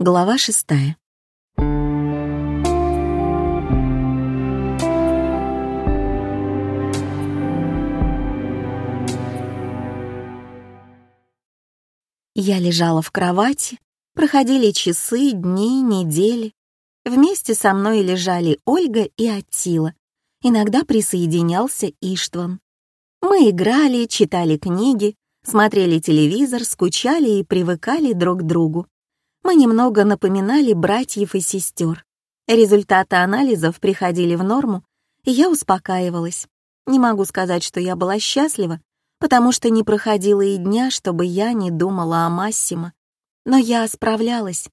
Глава шестая. Я лежала в кровати, проходили часы, дни, недели. Вместе со мной лежали Ольга и Аттила. Иногда присоединялся Иштван. Мы играли, читали книги, смотрели телевизор, скучали и привыкали друг к другу. Мы немного напоминали братьев и сестер. Результаты анализов приходили в норму, и я успокаивалась. Не могу сказать, что я была счастлива, потому что не проходило и дня, чтобы я не думала о Массимо. Но я справлялась.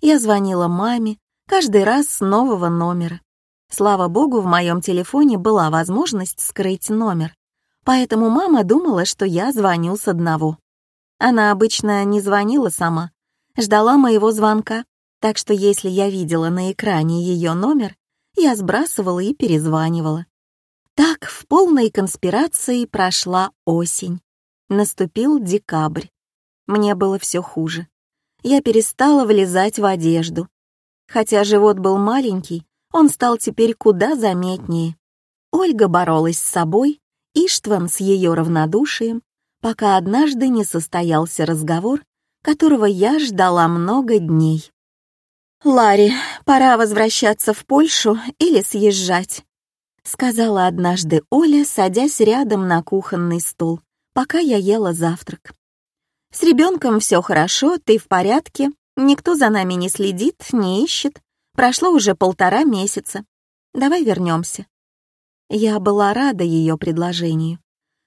Я звонила маме, каждый раз с нового номера. Слава богу, в моем телефоне была возможность скрыть номер, поэтому мама думала, что я звоню с одного. Она обычно не звонила сама, ждала моего звонка, так что если я видела на экране ее номер, я сбрасывала и перезванивала. Так в полной конспирации прошла осень. Наступил декабрь. Мне было все хуже. Я перестала влезать в одежду. Хотя живот был маленький, он стал теперь куда заметнее. Ольга боролась с собой, Иштван с ее равнодушием, пока однажды не состоялся разговор, которого я ждала много дней. «Ларри, пора возвращаться в Польшу или съезжать», сказала однажды Оля, садясь рядом на кухонный стол, пока я ела завтрак. «С ребенком все хорошо, ты в порядке, никто за нами не следит, не ищет. Прошло уже полтора месяца. Давай вернемся». Я была рада ее предложению.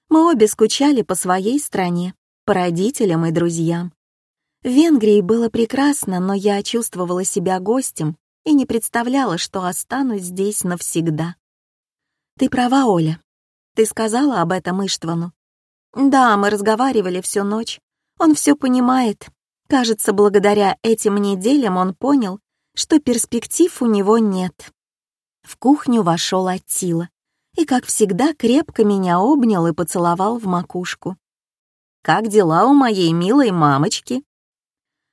Мы обе скучали по своей стране, по родителям и друзьям. В Венгрии было прекрасно, но я чувствовала себя гостем и не представляла, что останусь здесь навсегда. Ты права, Оля. Ты сказала об этом Иштвану. Да, мы разговаривали всю ночь. Он все понимает. Кажется, благодаря этим неделям он понял, что перспектив у него нет. В кухню вошел Аттила и, как всегда, крепко меня обнял и поцеловал в макушку. «Как дела у моей милой мамочки?»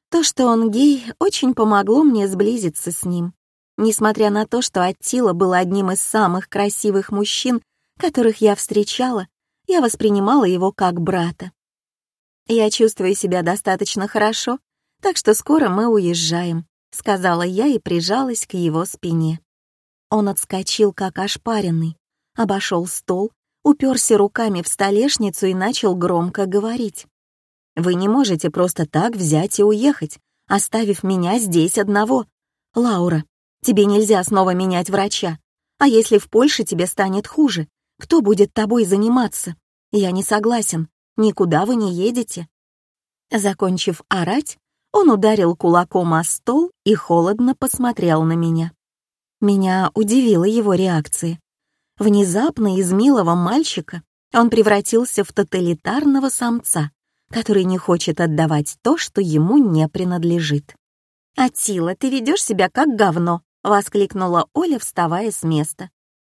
То, что он гей, очень помогло мне сблизиться с ним. Несмотря на то, что Аттила был одним из самых красивых мужчин, которых я встречала, я воспринимала его как брата. «Я чувствую себя достаточно хорошо, так что скоро мы уезжаем», — сказала я и прижалась к его спине. Он отскочил, как ошпаренный, обошел стол, уперся руками в столешницу и начал громко говорить. Вы не можете просто так взять и уехать, оставив меня здесь одного. Лаура, тебе нельзя снова менять врача. А если в Польше тебе станет хуже, кто будет тобой заниматься? Я не согласен. Никуда вы не едете. Закончив орать, он ударил кулаком о стол и холодно посмотрел на меня. Меня удивила его реакция. Внезапно из милого мальчика он превратился в тоталитарного самца, который не хочет отдавать то, что ему не принадлежит. «Атила, ты ведешь себя как говно!» — воскликнула Оля, вставая с места.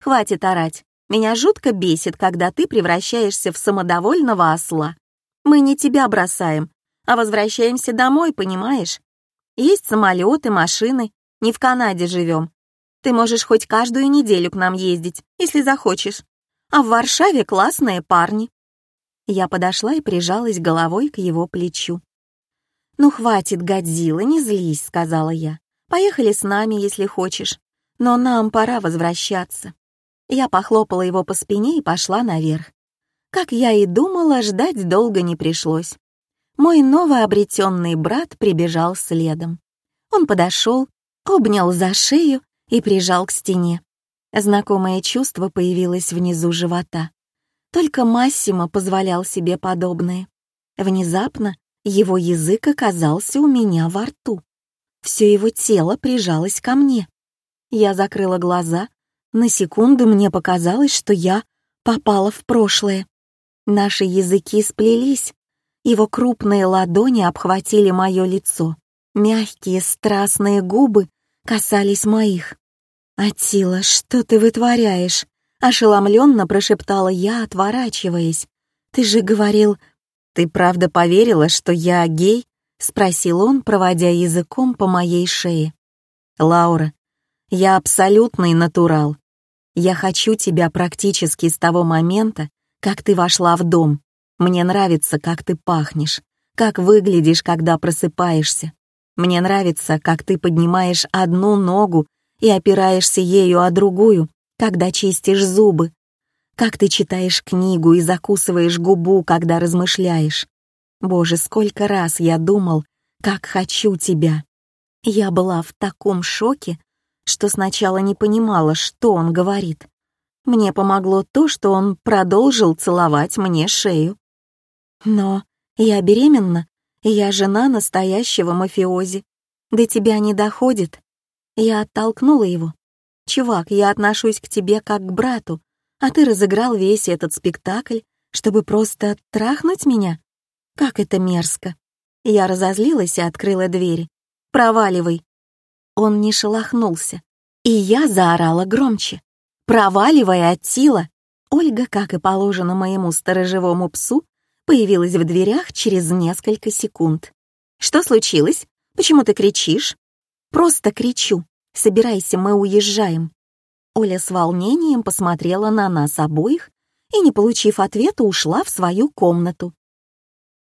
«Хватит орать. Меня жутко бесит, когда ты превращаешься в самодовольного осла. Мы не тебя бросаем, а возвращаемся домой, понимаешь? Есть самолеты, машины, не в Канаде живем. Ты можешь хоть каждую неделю к нам ездить, если захочешь. А в Варшаве классные парни. Я подошла и прижалась головой к его плечу. «Ну хватит, Годзилла, не злись», — сказала я. «Поехали с нами, если хочешь. Но нам пора возвращаться». Я похлопала его по спине и пошла наверх. Как я и думала, ждать долго не пришлось. Мой новообретенный брат прибежал следом. Он подошел, обнял за шею и прижал к стене. Знакомое чувство появилось внизу живота. Только Массимо позволял себе подобное. Внезапно его язык оказался у меня во рту. Все его тело прижалось ко мне. Я закрыла глаза. На секунду мне показалось, что я попала в прошлое. Наши языки сплелись. Его крупные ладони обхватили мое лицо. Мягкие, страстные губы касались моих. «Атила, что ты вытворяешь?» Ошеломленно прошептала я, отворачиваясь. «Ты же говорил...» «Ты правда поверила, что я гей?» — спросил он, проводя языком по моей шее. «Лаура, я абсолютный натурал. Я хочу тебя практически с того момента, как ты вошла в дом. Мне нравится, как ты пахнешь, как выглядишь, когда просыпаешься. Мне нравится, как ты поднимаешь одну ногу и опираешься ею о другую, когда чистишь зубы. Как ты читаешь книгу и закусываешь губу, когда размышляешь. Боже, сколько раз я думал, как хочу тебя. Я была в таком шоке, что сначала не понимала, что он говорит. Мне помогло то, что он продолжил целовать мне шею. Но я беременна, я жена настоящего мафиози. До тебя не доходит. Я оттолкнула его. Чувак, я отношусь к тебе как к брату, а ты разыграл весь этот спектакль, чтобы просто трахнуть меня? Как это мерзко. Я разозлилась и открыла двери. «Проваливай!» Он не шелохнулся, и я заорала громче. «Проваливай, Аттила!» Ольга, как и положено моему сторожевому псу, появилась в дверях через несколько секунд. «Что случилось? Почему ты кричишь?» «Просто кричу. Собирайся, мы уезжаем». Оля с волнением посмотрела на нас обоих и, не получив ответа, ушла в свою комнату.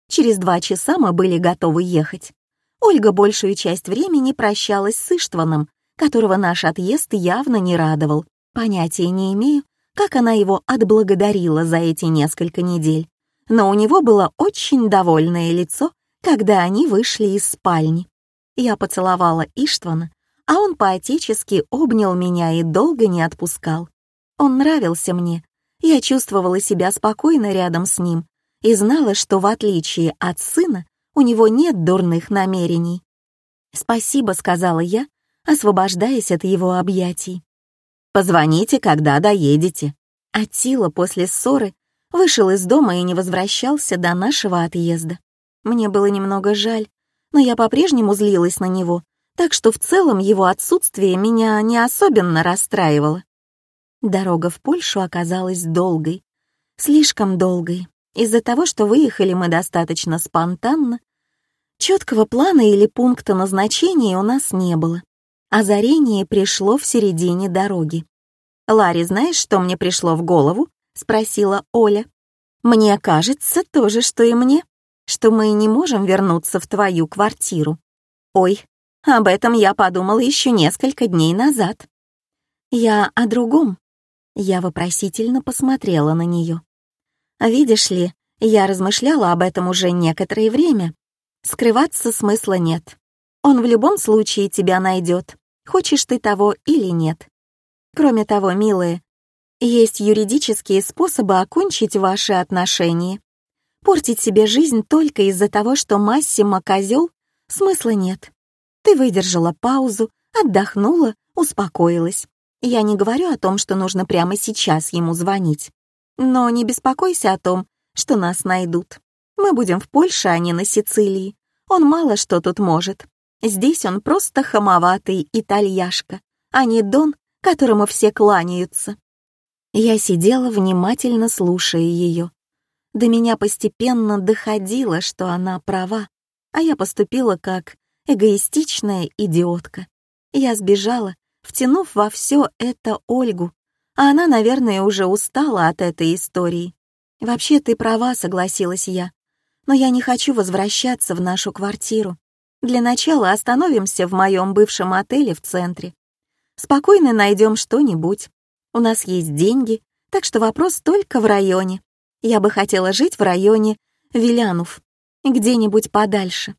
Через два часа мы были готовы ехать. Ольга большую часть времени прощалась с Иштваном, которого наш отъезд явно не радовал. Понятия не имею, как она его отблагодарила за эти несколько недель но у него было очень довольное лицо, когда они вышли из спальни. Я поцеловала Иштвана, а он поотечески обнял меня и долго не отпускал. Он нравился мне, я чувствовала себя спокойно рядом с ним и знала, что в отличие от сына у него нет дурных намерений. «Спасибо», — сказала я, освобождаясь от его объятий. «Позвоните, когда доедете». Атила после ссоры Вышел из дома и не возвращался до нашего отъезда. Мне было немного жаль, но я по-прежнему злилась на него, так что в целом его отсутствие меня не особенно расстраивало. Дорога в Польшу оказалась долгой, слишком долгой, из-за того, что выехали мы достаточно спонтанно. Четкого плана или пункта назначения у нас не было. Озарение пришло в середине дороги. «Ларри, знаешь, что мне пришло в голову?» — спросила Оля. «Мне кажется, то же, что и мне, что мы не можем вернуться в твою квартиру. Ой, об этом я подумала еще несколько дней назад. Я о другом». Я вопросительно посмотрела на нее. «Видишь ли, я размышляла об этом уже некоторое время. Скрываться смысла нет. Он в любом случае тебя найдет, хочешь ты того или нет. Кроме того, милая, есть юридические способы окончить ваши отношения. Портить себе жизнь только из-за того, что Массимо козел, смысла нет. Ты выдержала паузу, отдохнула, успокоилась. Я не говорю о том, что нужно прямо сейчас ему звонить. Но не беспокойся о том, что нас найдут. Мы будем в Польше, а не на Сицилии. Он мало что тут может. Здесь он просто хамоватый итальяшка, а не Дон, которому все кланяются. Я сидела, внимательно слушая ее. До меня постепенно доходило, что она права, а я поступила как эгоистичная идиотка. Я сбежала, втянув во все это Ольгу, а она, наверное, уже устала от этой истории. «Вообще ты права», — согласилась я, «но я не хочу возвращаться в нашу квартиру. Для начала остановимся в моем бывшем отеле в центре. Спокойно найдем что-нибудь. У нас есть деньги, так что вопрос только в районе. Я бы хотела жить в районе Вилянов, где-нибудь подальше.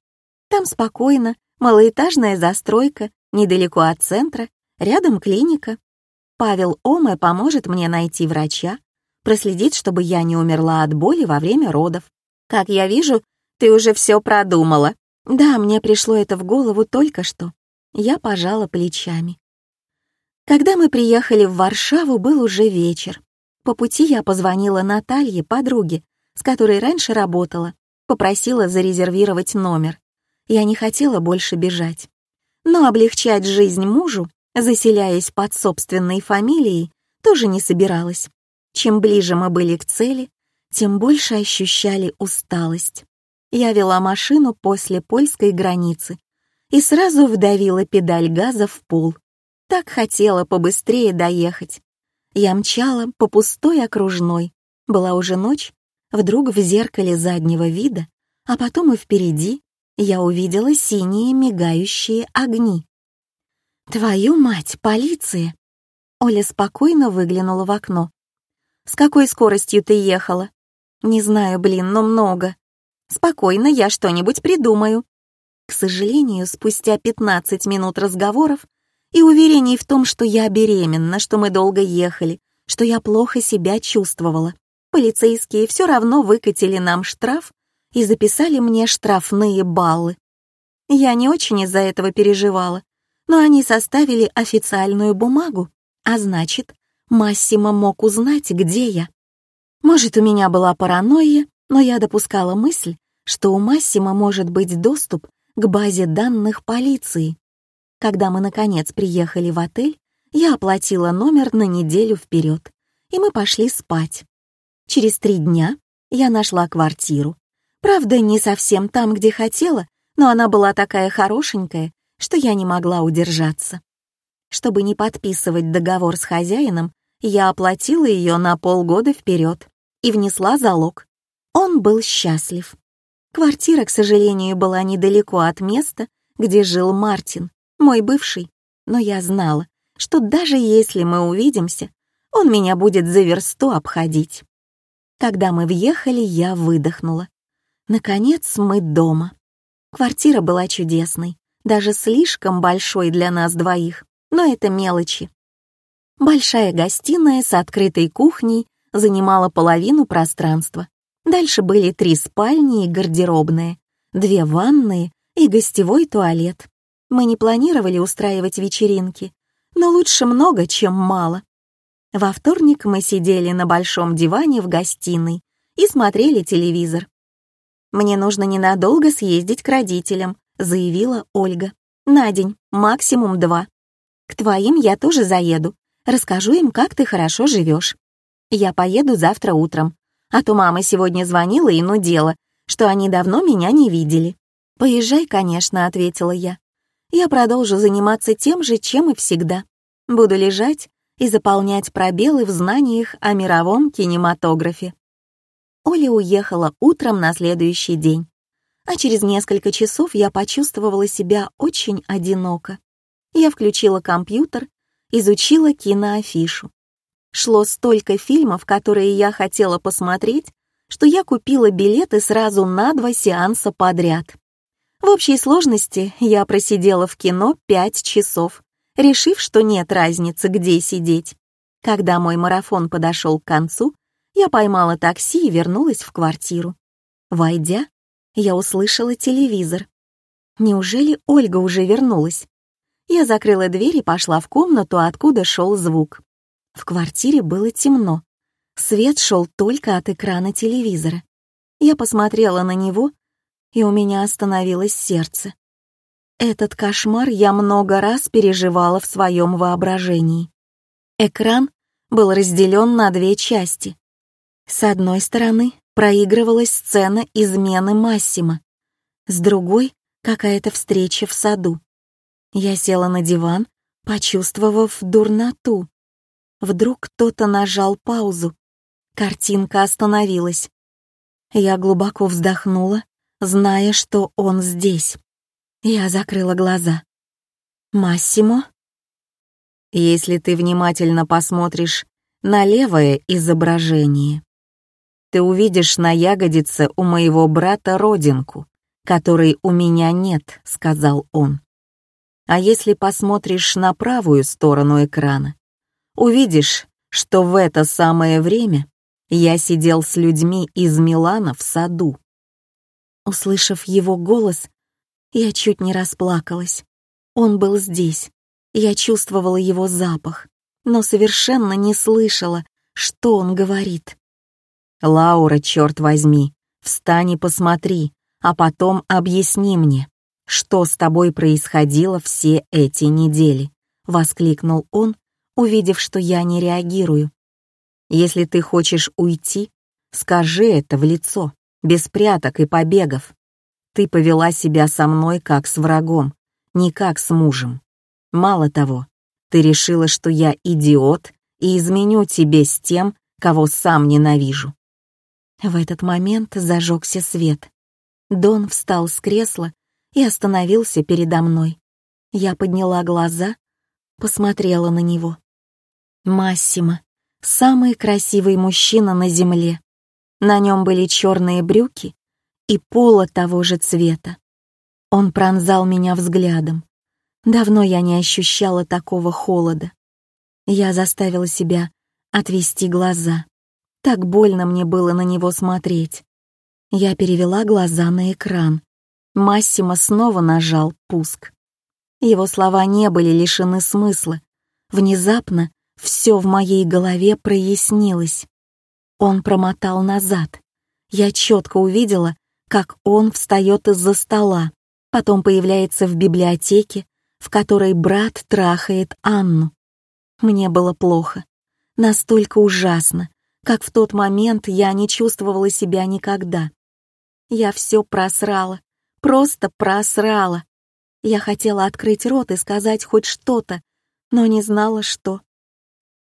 Там спокойно, малоэтажная застройка, недалеко от центра, рядом клиника. Павел Оме поможет мне найти врача, проследить, чтобы я не умерла от боли во время родов. Как я вижу, ты уже все продумала. Да, мне пришло это в голову только что. Я пожала плечами. Когда мы приехали в Варшаву, был уже вечер. По пути я позвонила Наталье, подруге, с которой раньше работала, попросила зарезервировать номер. Я не хотела больше бежать. Но облегчать жизнь мужу, заселяясь под собственной фамилией, тоже не собиралась. Чем ближе мы были к цели, тем больше ощущали усталость. Я вела машину после польской границы и сразу вдавила педаль газа в пол. Так хотела побыстрее доехать. Я мчала по пустой окружной. Была уже ночь, вдруг в зеркале заднего вида, а потом и впереди, я увидела синие мигающие огни. «Твою мать, полиция!» Оля спокойно выглянула в окно. «С какой скоростью ты ехала?» «Не знаю, блин, но много. Спокойно, я что-нибудь придумаю». К сожалению, спустя 15 минут разговоров и уверений в том, что я беременна, что мы долго ехали, что я плохо себя чувствовала, полицейские все равно выкатили нам штраф и записали мне штрафные баллы. Я не очень из-за этого переживала, но они составили официальную бумагу, а значит, Массимо мог узнать, где я. Может, у меня была паранойя, но я допускала мысль, что у Массима может быть доступ к базе данных полиции. Когда мы, наконец, приехали в отель, я оплатила номер на неделю вперед, и мы пошли спать. Через три дня я нашла квартиру. Правда, не совсем там, где хотела, но она была такая хорошенькая, что я не могла удержаться. Чтобы не подписывать договор с хозяином, я оплатила ее на полгода вперед и внесла залог. Он был счастлив. Квартира, к сожалению, была недалеко от места, где жил Мартин, мой бывший, но я знала, что даже если мы увидимся, он меня будет за версту обходить. Когда мы въехали, я выдохнула. Наконец мы дома. Квартира была чудесной, даже слишком большой для нас двоих, но это мелочи. Большая гостиная с открытой кухней занимала половину пространства. Дальше были три спальни и гардеробные, две ванные и гостевой туалет. Мы не планировали устраивать вечеринки, но лучше много, чем мало. Во вторник мы сидели на большом диване в гостиной и смотрели телевизор. «Мне нужно ненадолго съездить к родителям», — заявила Ольга. «На день, максимум два. К твоим я тоже заеду. Расскажу им, как ты хорошо живешь. Я поеду завтра утром. А то мама сегодня звонила и нудела, что они давно меня не видели. «Поезжай, конечно», — ответила я я продолжу заниматься тем же, чем и всегда. Буду лежать и заполнять пробелы в знаниях о мировом кинематографе. Оля уехала утром на следующий день, а через несколько часов я почувствовала себя очень одиноко. Я включила компьютер, изучила киноафишу. Шло столько фильмов, которые я хотела посмотреть, что я купила билеты сразу на два сеанса подряд. В общей сложности я просидела в кино пять часов, решив, что нет разницы, где сидеть. Когда мой марафон подошел к концу, я поймала такси и вернулась в квартиру. Войдя, я услышала телевизор. Неужели Ольга уже вернулась? Я закрыла дверь и пошла в комнату, откуда шел звук. В квартире было темно. Свет шел только от экрана телевизора. Я посмотрела на него и у меня остановилось сердце. Этот кошмар я много раз переживала в своем воображении. Экран был разделен на две части. С одной стороны проигрывалась сцена измены Массима, с другой — какая-то встреча в саду. Я села на диван, почувствовав дурноту. Вдруг кто-то нажал паузу. Картинка остановилась. Я глубоко вздохнула зная, что он здесь. Я закрыла глаза. «Массимо?» Если ты внимательно посмотришь на левое изображение, ты увидишь на ягодице у моего брата родинку, которой у меня нет, сказал он. А если посмотришь на правую сторону экрана, увидишь, что в это самое время я сидел с людьми из Милана в саду. Услышав его голос, я чуть не расплакалась. Он был здесь. Я чувствовала его запах, но совершенно не слышала, что он говорит. «Лаура, черт возьми, встань и посмотри, а потом объясни мне, что с тобой происходило все эти недели», — воскликнул он, увидев, что я не реагирую. «Если ты хочешь уйти, скажи это в лицо без пряток и побегов. ты повела себя со мной как с врагом, не как с мужем. Мало того, ты решила, что я идиот и изменю тебе с тем, кого сам ненавижу. В этот момент зажегся свет. Дон встал с кресла и остановился передо мной. Я подняла глаза, посмотрела на него. Массимо, самый красивый мужчина на земле. На нем были черные брюки и поло того же цвета. Он пронзал меня взглядом. Давно я не ощущала такого холода. Я заставила себя отвести глаза. Так больно мне было на него смотреть. Я перевела глаза на экран. Массимо снова нажал «пуск». Его слова не были лишены смысла. Внезапно все в моей голове прояснилось. Он промотал назад. Я четко увидела, как он встает из-за стола, потом появляется в библиотеке, в которой брат трахает Анну. Мне было плохо, настолько ужасно, как в тот момент я не чувствовала себя никогда. Я все просрала, просто просрала. Я хотела открыть рот и сказать хоть что-то, но не знала, что.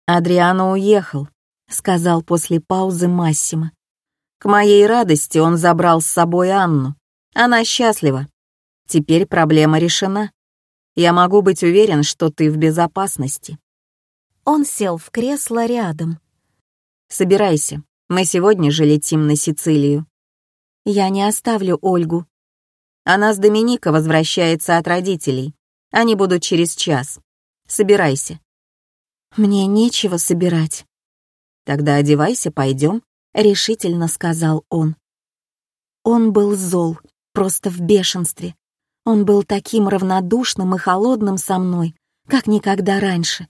«Адриано уехал», — сказал после паузы Массимо. «К моей радости он забрал с собой Анну. Она счастлива. Теперь проблема решена. Я могу быть уверен, что ты в безопасности». Он сел в кресло рядом. «Собирайся, мы сегодня же летим на Сицилию». «Я не оставлю Ольгу». Она с Доминика возвращается от родителей. Они будут через час. Собирайся. Мне нечего собирать. Тогда одевайся, пойдем, решительно сказал он. Он был зол, просто в бешенстве. Он был таким равнодушным и холодным со мной, как никогда раньше.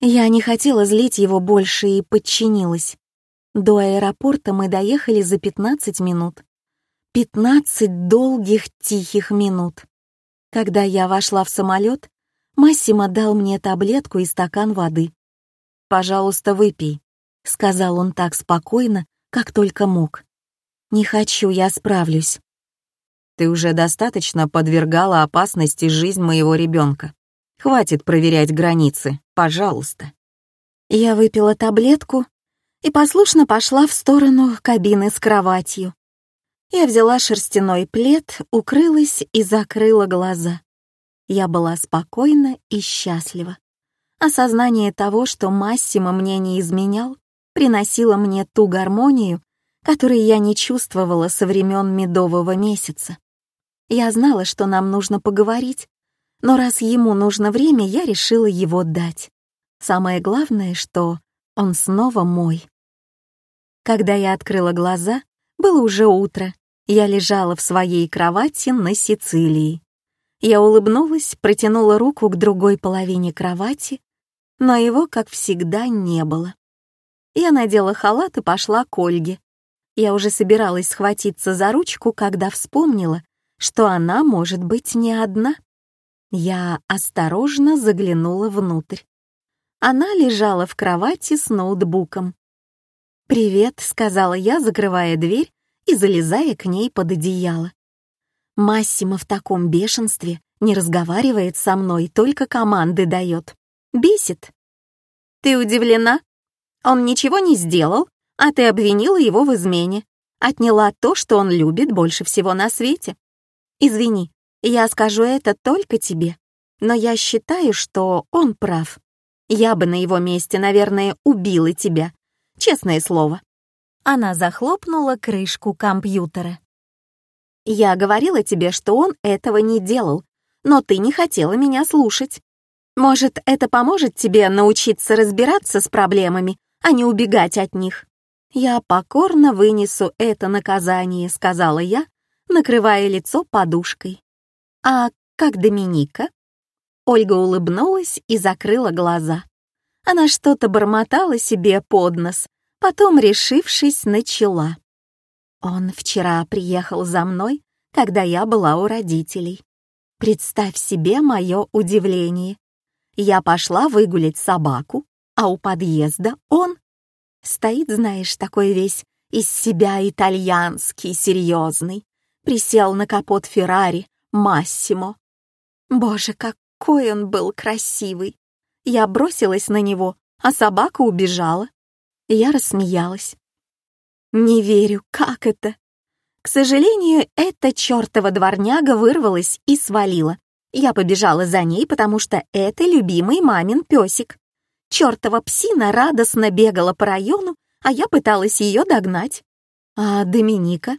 Я не хотела злить его больше и подчинилась. До аэропорта мы доехали за 15 минут. 15 долгих тихих минут. Когда я вошла в самолет, Массимо дал мне таблетку и стакан воды. «Пожалуйста, выпей», — сказал он так спокойно, как только мог. «Не хочу, я справлюсь». «Ты уже достаточно подвергала опасности жизнь моего ребенка. Хватит проверять границы, пожалуйста». Я выпила таблетку и послушно пошла в сторону кабины с кроватью. Я взяла шерстяной плед, укрылась и закрыла глаза. Я была спокойна и счастлива. Осознание того, что Массимо мне не изменял, приносило мне ту гармонию, которой я не чувствовала со времен медового месяца. Я знала, что нам нужно поговорить, но раз ему нужно время, я решила его дать. Самое главное, что он снова мой. Когда я открыла глаза, было уже утро. Я лежала в своей кровати на Сицилии. Я улыбнулась, протянула руку к другой половине кровати но его, как всегда, не было. Я надела халат и пошла к Ольге. Я уже собиралась схватиться за ручку, когда вспомнила, что она может быть не одна. Я осторожно заглянула внутрь. Она лежала в кровати с ноутбуком. «Привет», — сказала я, закрывая дверь и залезая к ней под одеяло. Массимо в таком бешенстве не разговаривает со мной, только команды дает. Бесит. Ты удивлена? Он ничего не сделал, а ты обвинила его в измене. Отняла то, что он любит больше всего на свете. Извини, я скажу это только тебе, но я считаю, что он прав. Я бы на его месте, наверное, убила тебя. Честное слово. Она захлопнула крышку компьютера. Я говорила тебе, что он этого не делал, но ты не хотела меня слушать. Может, это поможет тебе научиться разбираться с проблемами, а не убегать от них? Я покорно вынесу это наказание, сказала я, накрывая лицо подушкой. А как Доминика? Ольга улыбнулась и закрыла глаза. Она что-то бормотала себе под нос, потом, решившись, начала. Он вчера приехал за мной, когда я была у родителей. Представь себе мое удивление. Я пошла выгулять собаку, а у подъезда он. Стоит, знаешь, такой весь из себя итальянский, серьезный. присел на капот Феррари Массимо. Боже, какой он был красивый! Я бросилась на него, а собака убежала. Я рассмеялась. Не верю, как это? К сожалению, эта чертова дворняга вырвалась и свалила. Я побежала за ней, потому что это любимый мамин песик. Чертова псина радостно бегала по району, а я пыталась ее догнать. А Доминика?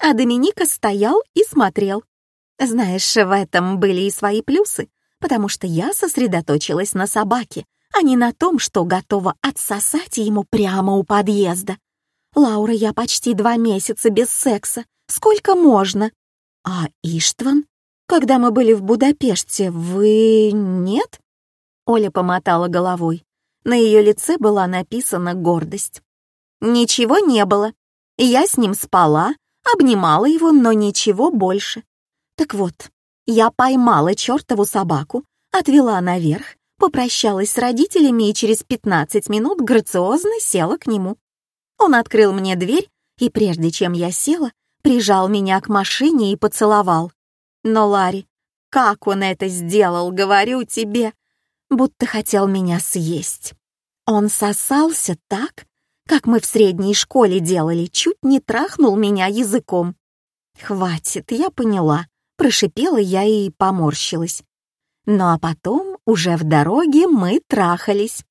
А Доминика стоял и смотрел. Знаешь, в этом были и свои плюсы, потому что я сосредоточилась на собаке, а не на том, что готова отсосать ему прямо у подъезда. «Лаура, я почти два месяца без секса. Сколько можно?» «А Иштван? Когда мы были в Будапеште, вы... нет?» Оля помотала головой. На ее лице была написана гордость. «Ничего не было. Я с ним спала, обнимала его, но ничего больше. Так вот, я поймала чертову собаку, отвела наверх, попрощалась с родителями и через 15 минут грациозно села к нему. Он открыл мне дверь, и прежде чем я села, прижал меня к машине и поцеловал. Но, Ларри, как он это сделал, говорю тебе, будто хотел меня съесть. Он сосался так, как мы в средней школе делали, чуть не трахнул меня языком. «Хватит, я поняла», — прошипела я и поморщилась. Ну а потом, уже в дороге, мы трахались.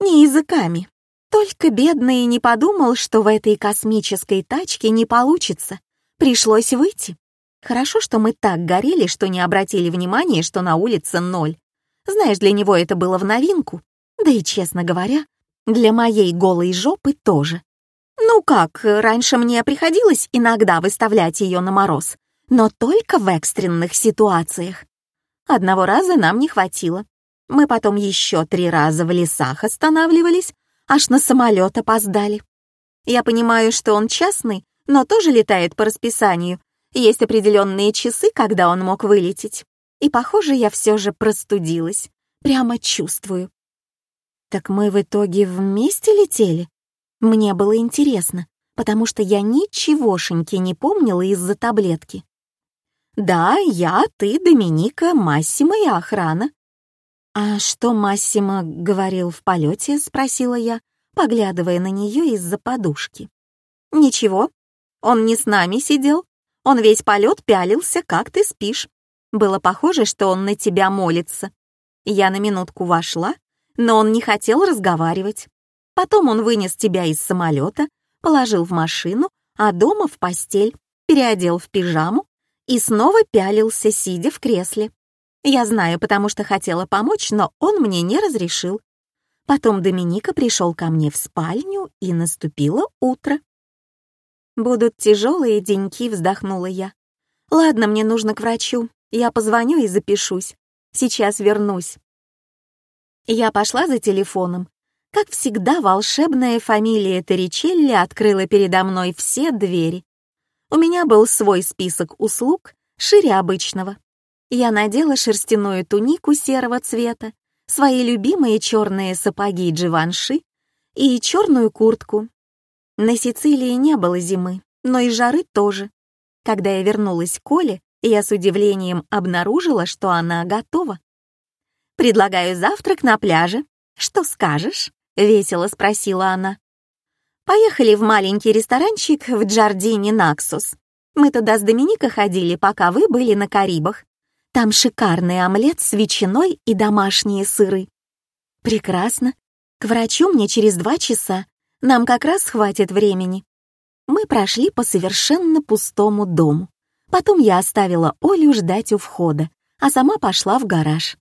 Не языками. Только бедный не подумал, что в этой космической тачке не получится. Пришлось выйти. Хорошо, что мы так горели, что не обратили внимания, что на улице ноль. Знаешь, для него это было в новинку. Да и, честно говоря, для моей голой жопы тоже. Ну как, раньше мне приходилось иногда выставлять ее на мороз, но только в экстренных ситуациях. Одного раза нам не хватило. Мы потом еще три раза в лесах останавливались, аж на самолет опоздали. Я понимаю, что он частный, но тоже летает по расписанию. Есть определенные часы, когда он мог вылететь. И, похоже, я все же простудилась. Прямо чувствую. Так мы в итоге вместе летели? Мне было интересно, потому что я ничегошеньки не помнила из-за таблетки. Да, я, ты, Доминика, Массима и охрана. «А что Массимо говорил в полете?» — спросила я, поглядывая на нее из-за подушки. «Ничего, он не с нами сидел. Он весь полет пялился, как ты спишь. Было похоже, что он на тебя молится. Я на минутку вошла, но он не хотел разговаривать. Потом он вынес тебя из самолета, положил в машину, а дома в постель, переодел в пижаму и снова пялился, сидя в кресле. Я знаю, потому что хотела помочь, но он мне не разрешил. Потом Доминика пришел ко мне в спальню, и наступило утро. «Будут тяжелые деньки», — вздохнула я. «Ладно, мне нужно к врачу. Я позвоню и запишусь. Сейчас вернусь». Я пошла за телефоном. Как всегда, волшебная фамилия Торричелли открыла передо мной все двери. У меня был свой список услуг, шире обычного. Я надела шерстяную тунику серого цвета, свои любимые черные сапоги Дживанши и черную куртку. На Сицилии не было зимы, но и жары тоже. Когда я вернулась к Коле, я с удивлением обнаружила, что она готова. «Предлагаю завтрак на пляже. Что скажешь?» — весело спросила она. «Поехали в маленький ресторанчик в Джардине Наксус. Мы туда с Доминика ходили, пока вы были на Карибах. Там шикарный омлет с ветчиной и домашние сыры». «Прекрасно. К врачу мне через два часа. Нам как раз хватит времени». Мы прошли по совершенно пустому дому. Потом я оставила Олю ждать у входа, а сама пошла в гараж.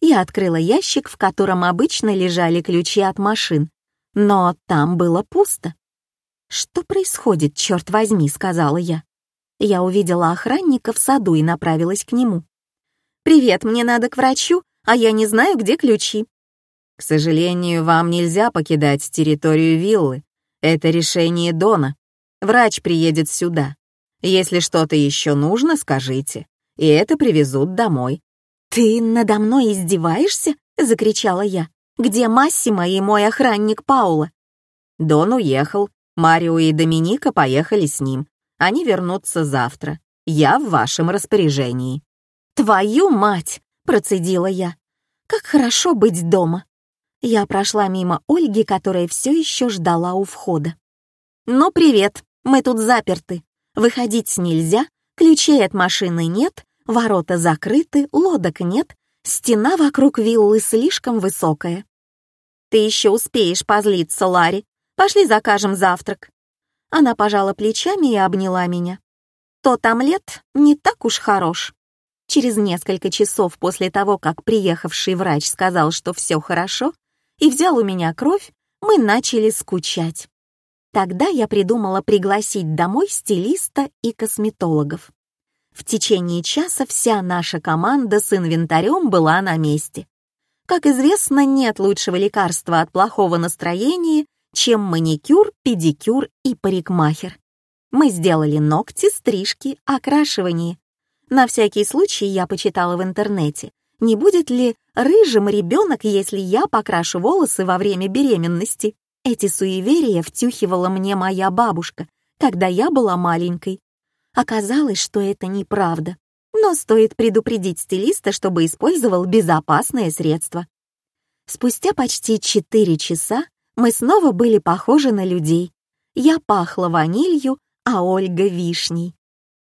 Я открыла ящик, в котором обычно лежали ключи от машин, но там было пусто. «Что происходит, черт возьми?» — сказала я. Я увидела охранника в саду и направилась к нему. «Привет, мне надо к врачу, а я не знаю, где ключи». «К сожалению, вам нельзя покидать территорию виллы. Это решение Дона. Врач приедет сюда. Если что-то еще нужно, скажите, и это привезут домой». «Ты надо мной издеваешься?» — закричала я. «Где Массимо и мой охранник Паула?» Дон уехал, Марио и Доминика поехали с ним. Они вернутся завтра. Я в вашем распоряжении». «Твою мать!» — процедила я. «Как хорошо быть дома!» Я прошла мимо Ольги, которая все еще ждала у входа. «Ну, привет, мы тут заперты. Выходить нельзя, ключей от машины нет, ворота закрыты, лодок нет, стена вокруг виллы слишком высокая. Ты еще успеешь позлиться, Ларри. Пошли закажем завтрак». Она пожала плечами и обняла меня. Тот омлет не так уж хорош. Через несколько часов после того, как приехавший врач сказал, что все хорошо, и взял у меня кровь, мы начали скучать. Тогда я придумала пригласить домой стилиста и косметологов. В течение часа вся наша команда с инвентарем была на месте. Как известно, нет лучшего лекарства от плохого настроения, чем маникюр, педикюр и парикмахер. Мы сделали ногти, стрижки, окрашивание. На всякий случай я почитала в интернете, не будет ли рыжим ребенок, если я покрашу волосы во время беременности. Эти суеверия втюхивала мне моя бабушка, когда я была маленькой. Оказалось, что это неправда, но стоит предупредить стилиста, чтобы использовал безопасное средство. Спустя почти четыре часа мы снова были похожи на людей. Я пахла ванилью, а Ольга — вишней.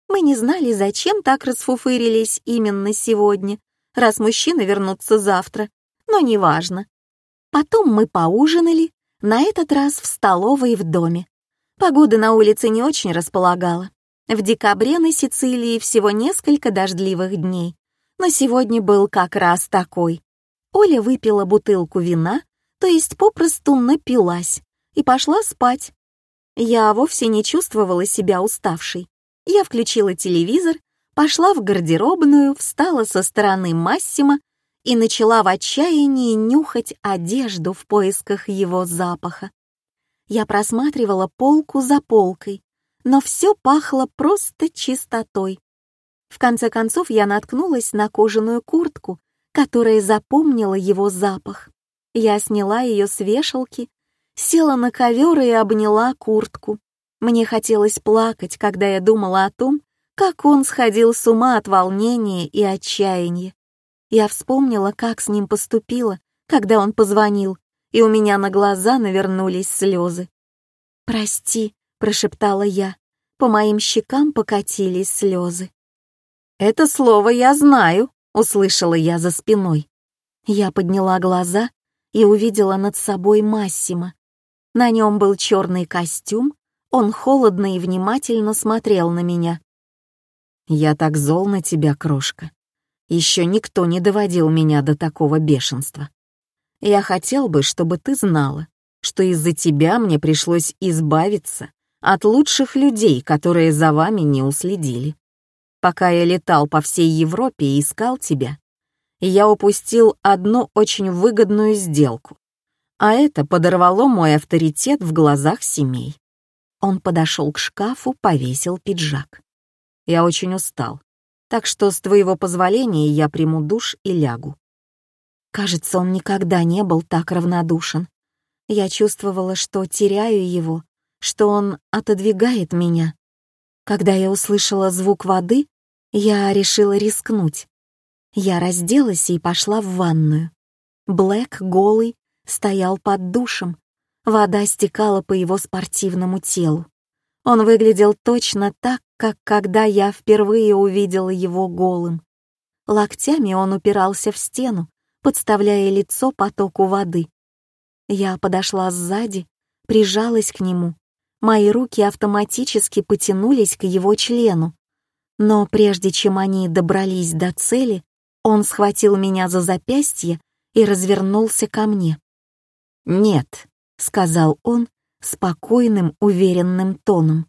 Мы не знали, зачем так расфуфырились именно сегодня, раз мужчины вернутся завтра, но неважно. Потом мы поужинали, на этот раз в столовой в доме. Погода на улице не очень располагала. В декабре на Сицилии всего несколько дождливых дней, но сегодня был как раз такой. Оля выпила бутылку вина, то есть попросту напилась, и пошла спать. Я вовсе не чувствовала себя уставшей. Я включила телевизор пошла в гардеробную, встала со стороны Массима и начала в отчаянии нюхать одежду в поисках его запаха. Я просматривала полку за полкой, но все пахло просто чистотой. В конце концов я наткнулась на кожаную куртку, которая запомнила его запах. Я сняла ее с вешалки, села на ковер и обняла куртку. Мне хотелось плакать, когда я думала о том, как он сходил с ума от волнения и отчаяния. Я вспомнила, как с ним поступила, когда он позвонил, и у меня на глаза навернулись слезы. «Прости», — прошептала я, по моим щекам покатились слезы. «Это слово я знаю», — услышала я за спиной. Я подняла глаза и увидела над собой Массима. На нем был черный костюм, он холодно и внимательно смотрел на меня. Я так зол на тебя, крошка. Еще никто не доводил меня до такого бешенства. Я хотел бы, чтобы ты знала, что из-за тебя мне пришлось избавиться от лучших людей, которые за вами не уследили. Пока я летал по всей Европе и искал тебя, я упустил одну очень выгодную сделку, а это подорвало мой авторитет в глазах семей. Он подошел к шкафу, повесил пиджак. Я очень устал, так что с твоего позволения я приму душ и лягу. Кажется, он никогда не был так равнодушен. Я чувствовала, что теряю его, что он отодвигает меня. Когда я услышала звук воды, я решила рискнуть. Я разделась и пошла в ванную. Блэк, голый, стоял под душем. Вода стекала по его спортивному телу. Он выглядел точно так, как когда я впервые увидела его голым. Локтями он упирался в стену, подставляя лицо потоку воды. Я подошла сзади, прижалась к нему. Мои руки автоматически потянулись к его члену. Но прежде чем они добрались до цели, он схватил меня за запястье и развернулся ко мне. «Нет», — сказал он спокойным, уверенным тоном.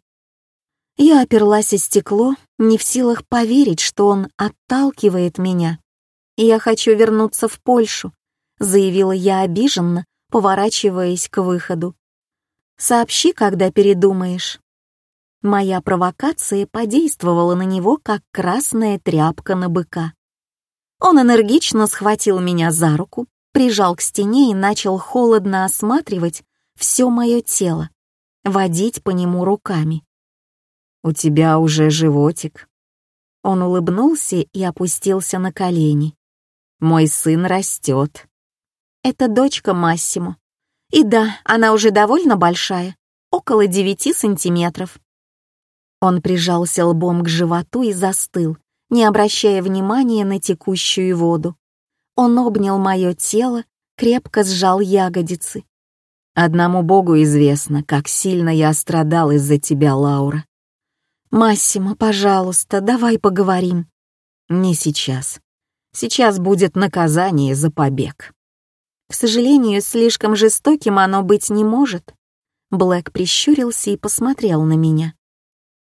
Я оперлась о стекло, не в силах поверить, что он отталкивает меня. «Я хочу вернуться в Польшу», — заявила я обиженно, поворачиваясь к выходу. «Сообщи, когда передумаешь». Моя провокация подействовала на него, как красная тряпка на быка. Он энергично схватил меня за руку, прижал к стене и начал холодно осматривать все мое тело, водить по нему руками. «У тебя уже животик». Он улыбнулся и опустился на колени. «Мой сын растет». «Это дочка Массимо. И да, она уже довольно большая, около девяти сантиметров». Он прижался лбом к животу и застыл, не обращая внимания на текущую воду. Он обнял мое тело, крепко сжал ягодицы. «Одному Богу известно, как сильно я страдал из-за тебя, Лаура». «Массимо, пожалуйста, давай поговорим». «Не сейчас. Сейчас будет наказание за побег». К сожалению, слишком жестоким оно быть не может. Блэк прищурился и посмотрел на меня.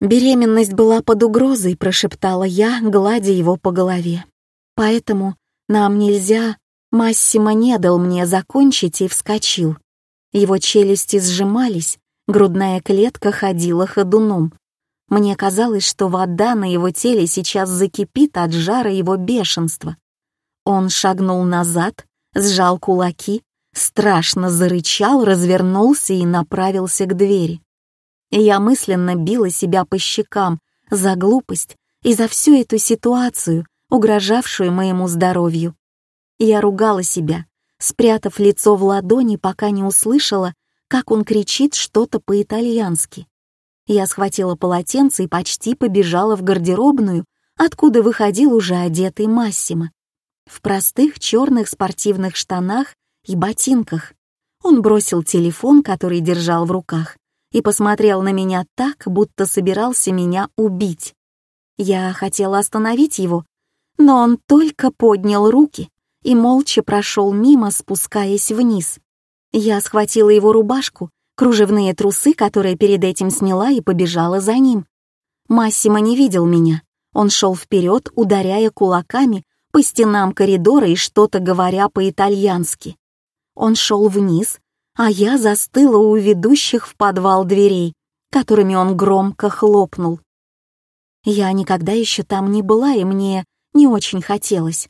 «Беременность была под угрозой», — прошептала я, гладя его по голове. «Поэтому нам нельзя...» Массимо не дал мне закончить и вскочил. Его челюсти сжимались, грудная клетка ходила ходуном. Мне казалось, что вода на его теле сейчас закипит от жара его бешенства. Он шагнул назад, сжал кулаки, страшно зарычал, развернулся и направился к двери. Я мысленно била себя по щекам за глупость и за всю эту ситуацию, угрожавшую моему здоровью. Я ругала себя, спрятав лицо в ладони, пока не услышала, как он кричит что-то по-итальянски. Я схватила полотенце и почти побежала в гардеробную, откуда выходил уже одетый Массимо в простых черных спортивных штанах и ботинках. Он бросил телефон, который держал в руках, и посмотрел на меня так, будто собирался меня убить. Я хотела остановить его, но он только поднял руки и молча прошел мимо, спускаясь вниз. Я схватила его рубашку, кружевные трусы, которые перед этим сняла, и побежала за ним. Массимо не видел меня. Он шел вперед, ударяя кулаками по стенам коридора и что-то говоря по-итальянски. Он шел вниз, а я застыла у ведущих в подвал дверей, которыми он громко хлопнул. Я никогда еще там не была, и мне не очень хотелось.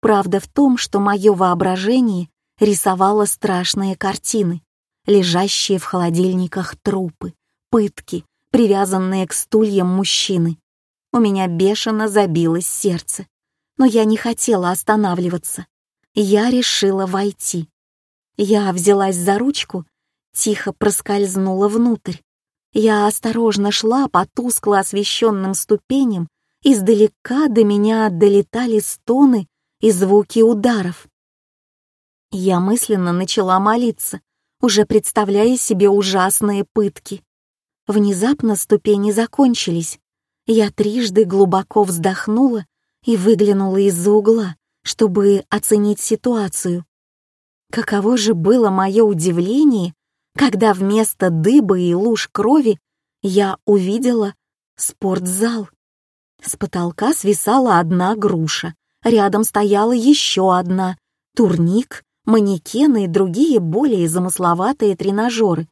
Правда в том, что мое воображение рисовало страшные картины, лежащие в холодильниках трупы, пытки, привязанные к стульям мужчины. У меня бешено забилось сердце но я не хотела останавливаться. Я решила войти. Я взялась за ручку, тихо проскользнула внутрь. Я осторожно шла по тускло освещенным ступеням, издалека до меня долетали стоны и звуки ударов. Я мысленно начала молиться, уже представляя себе ужасные пытки. Внезапно ступени закончились. Я трижды глубоко вздохнула и выглянула из-за угла, чтобы оценить ситуацию. Каково же было мое удивление, когда вместо дыбы и луж крови я увидела спортзал. С потолка свисала одна груша, рядом стояла еще одна, турник, манекены и другие более замысловатые тренажеры.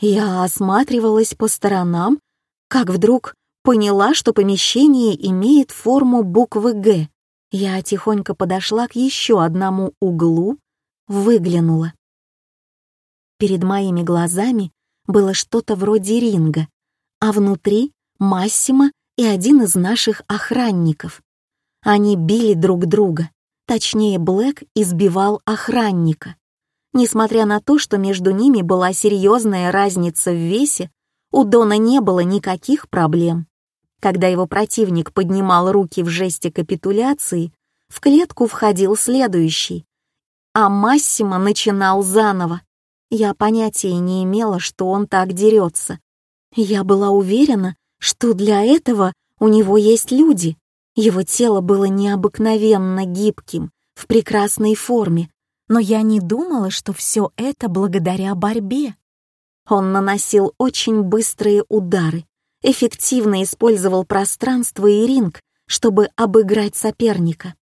Я осматривалась по сторонам, как вдруг Поняла, что помещение имеет форму буквы «Г». Я тихонько подошла к еще одному углу, выглянула. Перед моими глазами было что-то вроде ринга, а внутри — Массимо и один из наших охранников. Они били друг друга, точнее, Блэк избивал охранника. Несмотря на то, что между ними была серьезная разница в весе, у Дона не было никаких проблем. Когда его противник поднимал руки в жесте капитуляции, в клетку входил следующий, а Массимо начинал заново. Я понятия не имела, что он так дерется. Я была уверена, что для этого у него есть люди. Его тело было необыкновенно гибким, в прекрасной форме, но я не думала, что все это благодаря борьбе. Он наносил очень быстрые удары, эффективно использовал пространство и ринг, чтобы обыграть соперника.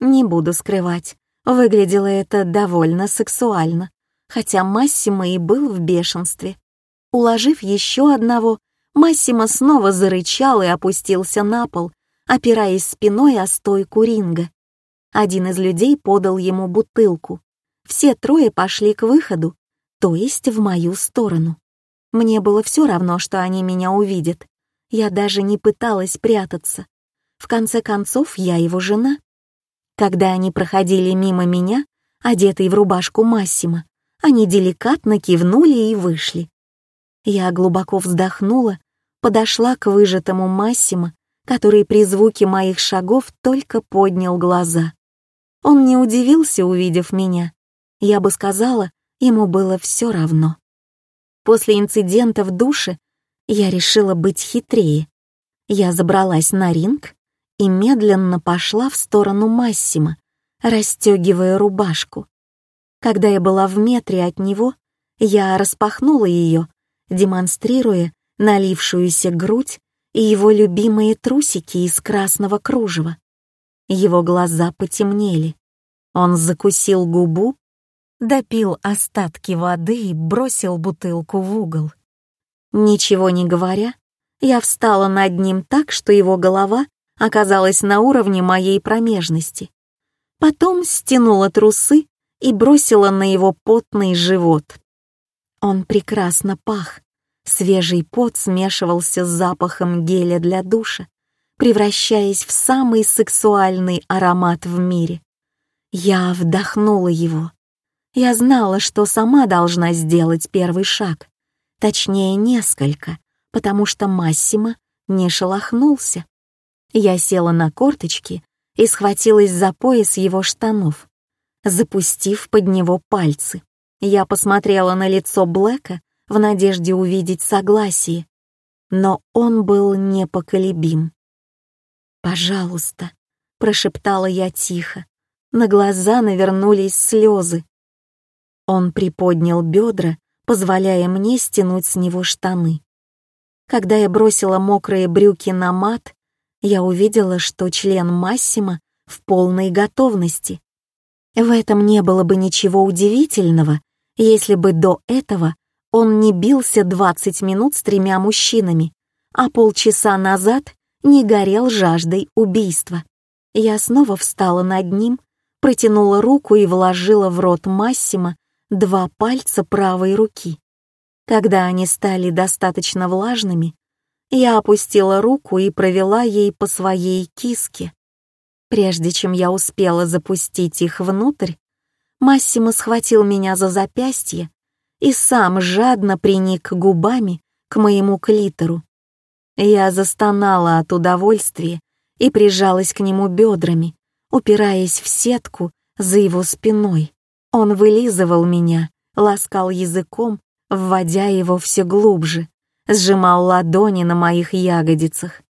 Не буду скрывать, выглядело это довольно сексуально, хотя Массимо и был в бешенстве. Уложив еще одного, Массимо снова зарычал и опустился на пол, опираясь спиной о стойку ринга. Один из людей подал ему бутылку. Все трое пошли к выходу, то есть в мою сторону. Мне было все равно, что они меня увидят. Я даже не пыталась прятаться. В конце концов, я его жена. Когда они проходили мимо меня, одетые в рубашку Массима, они деликатно кивнули и вышли. Я глубоко вздохнула, подошла к выжатому Массимо, который при звуке моих шагов только поднял глаза. Он не удивился, увидев меня. Я бы сказала, ему было все равно. После инцидента в душе я решила быть хитрее. Я забралась на ринг и медленно пошла в сторону Массима, расстегивая рубашку. Когда я была в метре от него, я распахнула ее, демонстрируя налившуюся грудь и его любимые трусики из красного кружева. Его глаза потемнели. Он закусил губу, допил остатки воды и бросил бутылку в угол. Ничего не говоря, я встала над ним так, что его голова оказалась на уровне моей промежности. Потом стянула трусы и бросила на его потный живот. Он прекрасно пах. Свежий пот смешивался с запахом геля для душа, превращаясь в самый сексуальный аромат в мире. Я вдохнула его. Я знала, что сама должна сделать первый шаг. Точнее, несколько, потому что Массимо не шелохнулся. Я села на корточки и схватилась за пояс его штанов, запустив под него пальцы. Я посмотрела на лицо Блэка в надежде увидеть согласие, но он был непоколебим. «Пожалуйста», — прошептала я тихо. На глаза навернулись слезы. Он приподнял бедра позволяя мне стянуть с него штаны. Когда я бросила мокрые брюки на мат, я увидела, что член Массима в полной готовности. В этом не было бы ничего удивительного, если бы до этого он не бился 20 минут с тремя мужчинами, а полчаса назад не горел жаждой убийства. Я снова встала над ним, протянула руку и вложила в рот Массима два пальца правой руки. Когда они стали достаточно влажными, я опустила руку и провела ей по своей киске. Прежде чем я успела запустить их внутрь, Массимо схватил меня за запястье и сам жадно приник губами к моему клитору. Я застонала от удовольствия и прижалась к нему бедрами, упираясь в сетку за его спиной. Он вылизывал меня, ласкал языком, вводя его все глубже, сжимал ладони на моих ягодицах.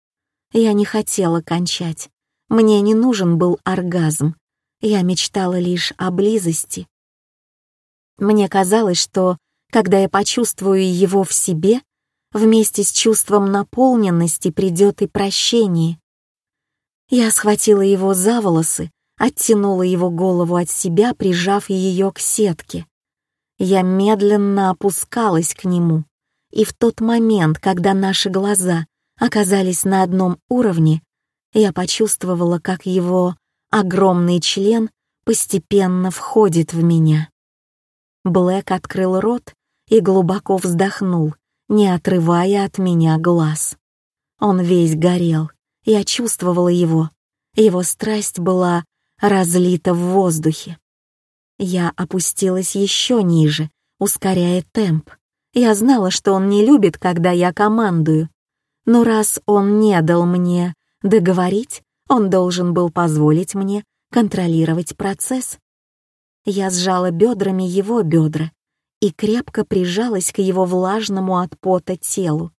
Я не хотела кончать. Мне не нужен был оргазм. Я мечтала лишь о близости. Мне казалось, что, когда я почувствую его в себе, вместе с чувством наполненности придет и прощение. Я схватила его за волосы, оттянула его голову от себя, прижав ее к сетке. Я медленно опускалась к нему, и в тот момент, когда наши глаза оказались на одном уровне, я почувствовала, как его огромный член постепенно входит в меня. Блэк открыл рот и глубоко вздохнул, не отрывая от меня глаз. Он весь горел, я чувствовала его. Его страсть была разлито в воздухе. Я опустилась еще ниже, ускоряя темп. Я знала, что он не любит, когда я командую. Но раз он не дал мне договорить, он должен был позволить мне контролировать процесс. Я сжала бедрами его бедра и крепко прижалась к его влажному от пота телу.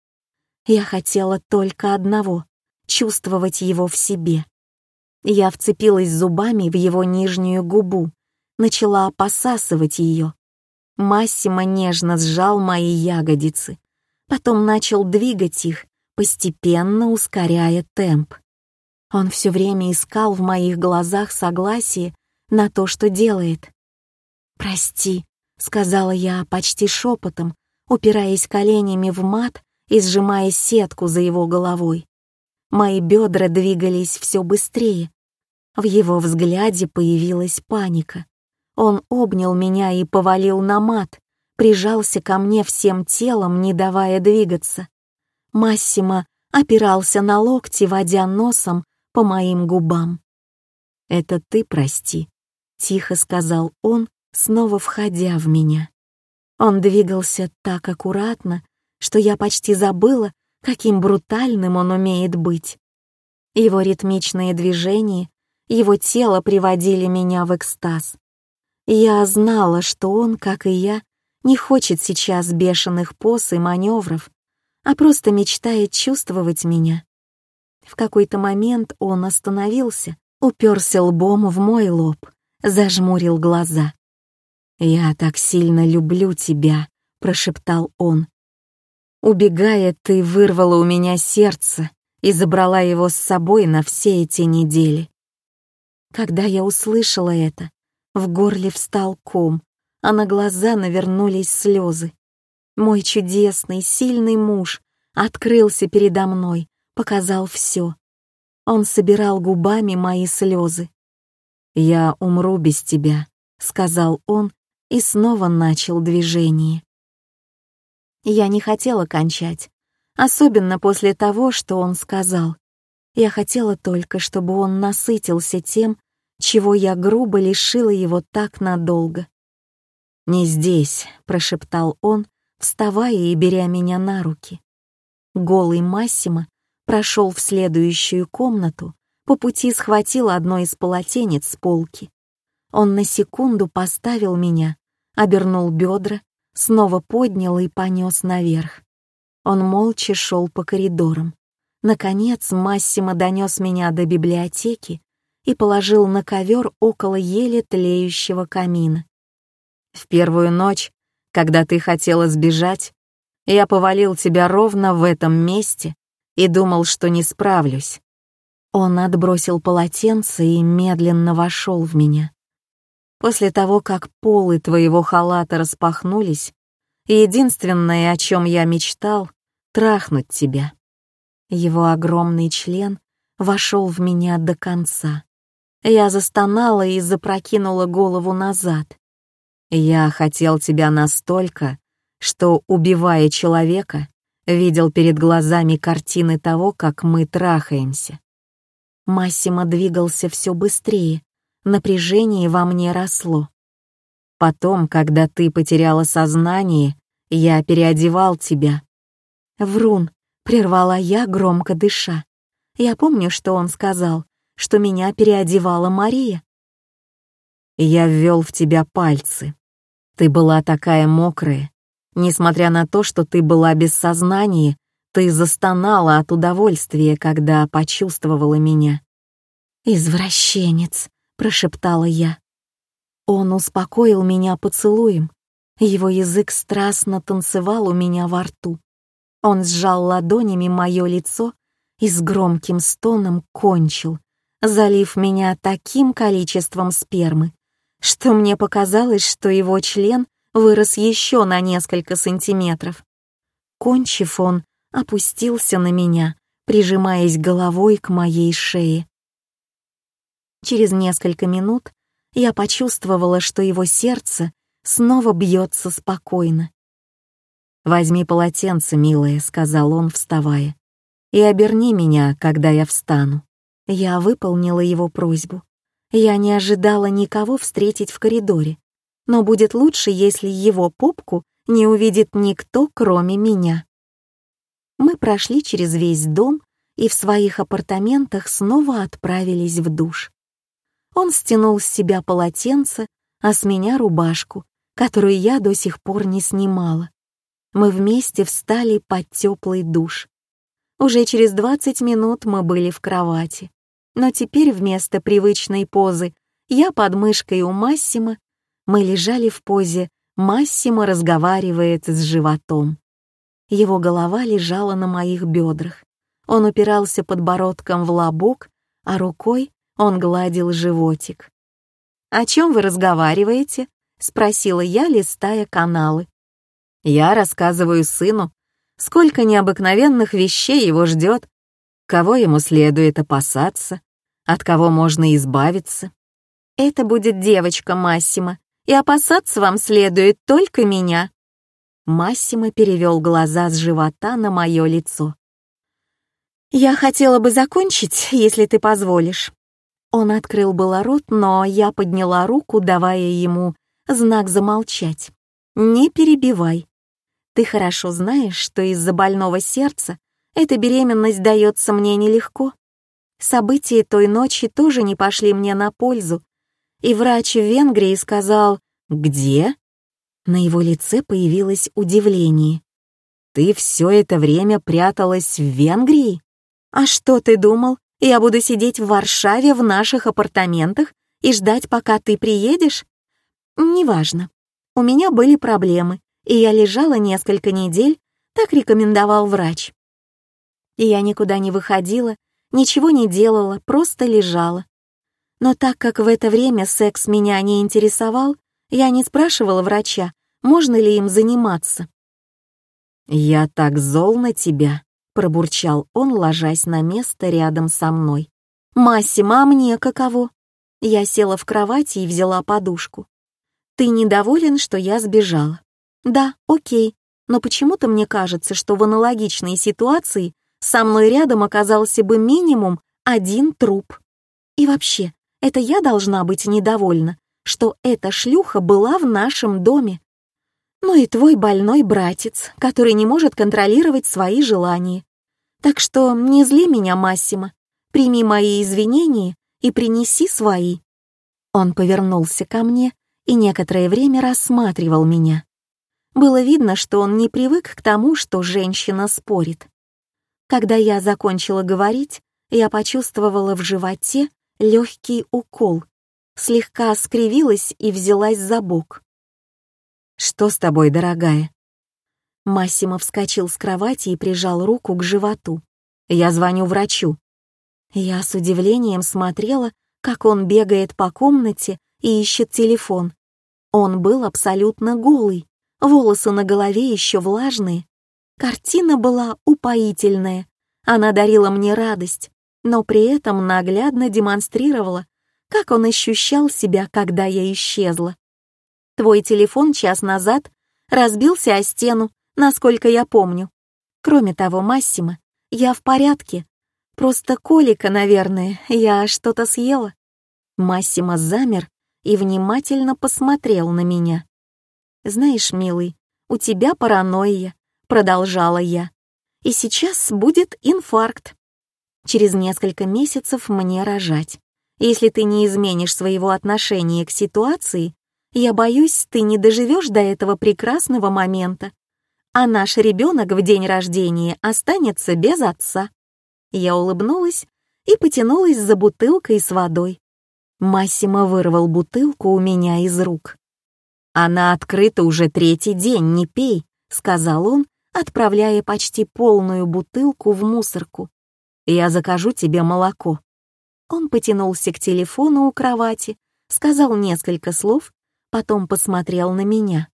Я хотела только одного — чувствовать его в себе. Я вцепилась зубами в его нижнюю губу, начала посасывать ее. Массимо нежно сжал мои ягодицы, потом начал двигать их, постепенно ускоряя темп. Он все время искал в моих глазах согласие на то, что делает. «Прости», — сказала я почти шепотом, упираясь коленями в мат и сжимая сетку за его головой. Мои бедра двигались все быстрее. В его взгляде появилась паника. Он обнял меня и повалил на мат, прижался ко мне всем телом, не давая двигаться. Массимо опирался на локти, водя носом по моим губам. «Это ты прости», — тихо сказал он, снова входя в меня. Он двигался так аккуратно, что я почти забыла, каким брутальным он умеет быть. Его ритмичные движения, его тело приводили меня в экстаз. Я знала, что он, как и я, не хочет сейчас бешеных поз и маневров, а просто мечтает чувствовать меня. В какой-то момент он остановился, уперся лбом в мой лоб, зажмурил глаза. «Я так сильно люблю тебя», — прошептал он. Убегая, ты вырвала у меня сердце и забрала его с собой на все эти недели. Когда я услышала это, в горле встал ком, а на глаза навернулись слезы. Мой чудесный, сильный муж открылся передо мной, показал все. Он собирал губами мои слезы. «Я умру без тебя», — сказал он и снова начал движение. Я не хотела кончать, особенно после того, что он сказал. Я хотела только, чтобы он насытился тем, чего я грубо лишила его так надолго. «Не здесь», — прошептал он, вставая и беря меня на руки. Голый Массимо прошел в следующую комнату, по пути схватил одно из полотенец с полки. Он на секунду поставил меня, обернул бедра снова поднял и понес наверх. Он молча шел по коридорам. Наконец Массимо донес меня до библиотеки и положил на ковер около еле тлеющего камина. В первую ночь, когда ты хотела сбежать, я повалил тебя ровно в этом месте и думал, что не справлюсь. Он отбросил полотенце и медленно вошел в меня. После того, как полы твоего халата распахнулись, единственное, о чем я мечтал — трахнуть тебя. Его огромный член вошел в меня до конца. Я застонала и запрокинула голову назад. Я хотел тебя настолько, что, убивая человека, видел перед глазами картины того, как мы трахаемся. Массимо двигался все быстрее, напряжение во мне росло. Потом, когда ты потеряла сознание, я переодевал тебя. Врун, прервала я, громко дыша. Я помню, что он сказал, что меня переодевала Мария. Я ввел в тебя пальцы. Ты была такая мокрая. Несмотря на то, что ты была без сознания, ты застонала от удовольствия, когда почувствовала меня. «Извращенец», прошептала я. Он успокоил меня поцелуем. Его язык страстно танцевал у меня во рту. Он сжал ладонями мое лицо и с громким стоном кончил, залив меня таким количеством спермы, что мне показалось, что его член вырос еще на несколько сантиметров. Кончив он, опустился на меня, прижимаясь головой к моей шее. Через несколько минут я почувствовала, что его сердце снова бьется спокойно. «Возьми полотенце, милая», — сказал он, вставая, «и оберни меня, когда я встану». Я выполнила его просьбу. Я не ожидала никого встретить в коридоре, но будет лучше, если его попку не увидит никто, кроме меня. Мы прошли через весь дом и в своих апартаментах снова отправились в душ. Он стянул с себя полотенце, а с меня рубашку, которую я до сих пор не снимала. Мы вместе встали под теплый душ. Уже через 20 минут мы были в кровати. Но теперь вместо привычной позы я под мышкой у Массима, мы лежали в позе «Массимо разговаривает с животом». Его голова лежала на моих бедрах. Он упирался подбородком в лобок, а рукой он гладил животик. «О чем вы разговариваете?» — спросила я, листая каналы. Я рассказываю сыну, сколько необыкновенных вещей его ждет, кого ему следует опасаться, от кого можно избавиться. Это будет девочка Массима, и опасаться вам следует только меня. Массимо перевел глаза с живота на мое лицо. «Я хотела бы закончить, если ты позволишь». Он открыл было рот, но я подняла руку, давая ему знак замолчать. «Не перебивай. Ты хорошо знаешь, что из-за больного сердца эта беременность дается мне нелегко. События той ночи тоже не пошли мне на пользу, и врач в Венгрии сказал «Где?» На его лице появилось удивление. «Ты все это время пряталась в Венгрии? А что ты думал, я буду сидеть в Варшаве в наших апартаментах и ждать, пока ты приедешь? Неважно. У меня были проблемы, и я лежала несколько недель, так рекомендовал врач. И я никуда не выходила, ничего не делала, просто лежала. Но так как в это время секс меня не интересовал, я не спрашивала врача, можно ли им заниматься. «Я так зол на тебя», — пробурчал он, ложась на место рядом со мной. «Массима, мне каково?» Я села в кровати и взяла подушку. «Ты недоволен, что я сбежала?» «Да, окей, но почему-то мне кажется, что в аналогичной ситуации со мной рядом оказался бы минимум один труп. И вообще, это я должна быть недовольна, что эта шлюха была в нашем доме. Ну и твой больной братец, который не может контролировать свои желания. Так что не зли меня, Массимо, прими мои извинения и принеси свои». Он повернулся ко мне и некоторое время рассматривал меня. Было видно, что он не привык к тому, что женщина спорит. Когда я закончила говорить, я почувствовала в животе легкий укол, слегка скривилась и взялась за бок. «Что с тобой, дорогая?» Массимо вскочил с кровати и прижал руку к животу. «Я звоню врачу». Я с удивлением смотрела, как он бегает по комнате и ищет телефон. Он был абсолютно голый, волосы на голове еще влажные. Картина была упоительная. Она дарила мне радость, но при этом наглядно демонстрировала, как он ощущал себя, когда я исчезла. Твой телефон час назад разбился о стену, насколько я помню. Кроме того, Массимо, я в порядке. Просто колика, наверное, я что-то съела. Массимо замер и внимательно посмотрел на меня. «Знаешь, милый, у тебя паранойя», — продолжала я. «И сейчас будет инфаркт. Через несколько месяцев мне рожать. Если ты не изменишь своего отношения к ситуации, я боюсь, ты не доживешь до этого прекрасного момента. А наш ребенок в день рождения останется без отца». Я улыбнулась и потянулась за бутылкой с водой. Массимо вырвал бутылку у меня из рук. «Она открыта уже третий день, не пей», — сказал он, отправляя почти полную бутылку в мусорку. «Я закажу тебе молоко». Он потянулся к телефону у кровати, сказал несколько слов, потом посмотрел на меня.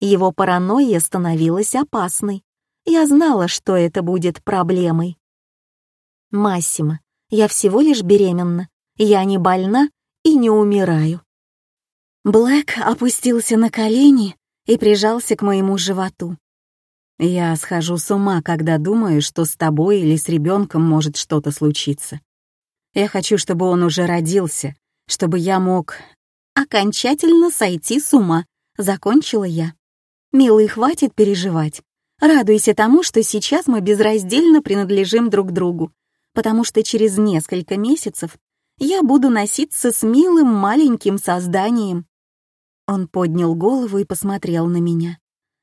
Его паранойя становилась опасной. Я знала, что это будет проблемой. «Массимо, я всего лишь беременна. Я не больна и не умираю». Блэк опустился на колени и прижался к моему животу. «Я схожу с ума, когда думаю, что с тобой или с ребенком может что-то случиться. Я хочу, чтобы он уже родился, чтобы я мог окончательно сойти с ума», — закончила я. «Милый, хватит переживать. Радуйся тому, что сейчас мы безраздельно принадлежим друг другу, потому что через несколько месяцев я буду носиться с милым маленьким созданием, он поднял голову и посмотрел на меня.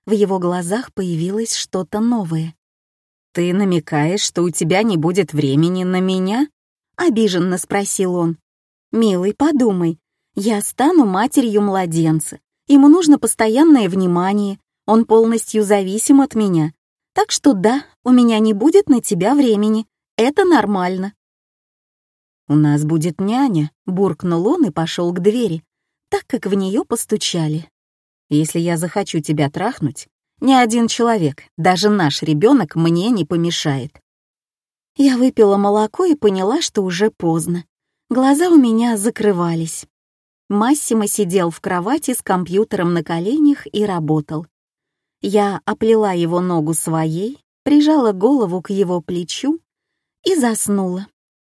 В его глазах появилось что-то новое. «Ты намекаешь, что у тебя не будет времени на меня?» — обиженно спросил он. «Милый, подумай, я стану матерью младенца. Ему нужно постоянное внимание, он полностью зависим от меня. Так что да, у меня не будет на тебя времени. Это нормально». «У нас будет няня», — буркнул он и пошел к двери, так как в нее постучали. Если я захочу тебя трахнуть, ни один человек, даже наш ребенок, мне не помешает. Я выпила молоко и поняла, что уже поздно. Глаза у меня закрывались. Массимо сидел в кровати с компьютером на коленях и работал. Я оплела его ногу своей, прижала голову к его плечу и заснула.